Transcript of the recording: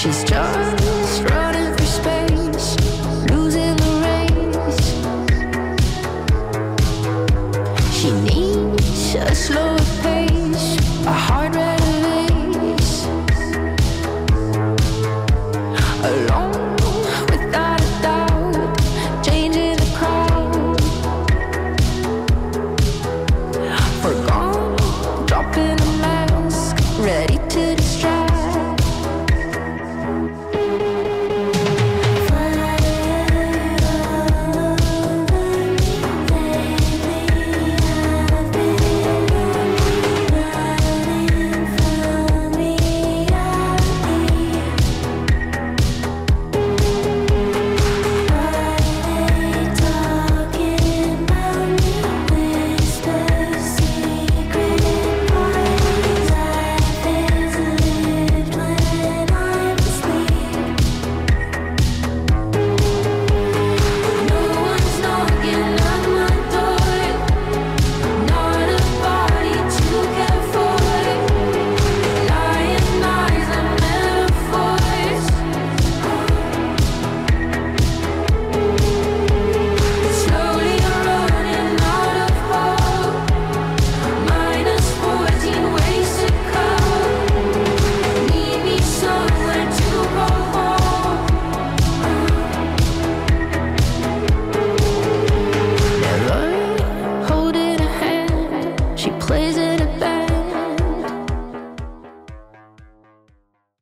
She's just running for space, losing the race. She needs a slow. Please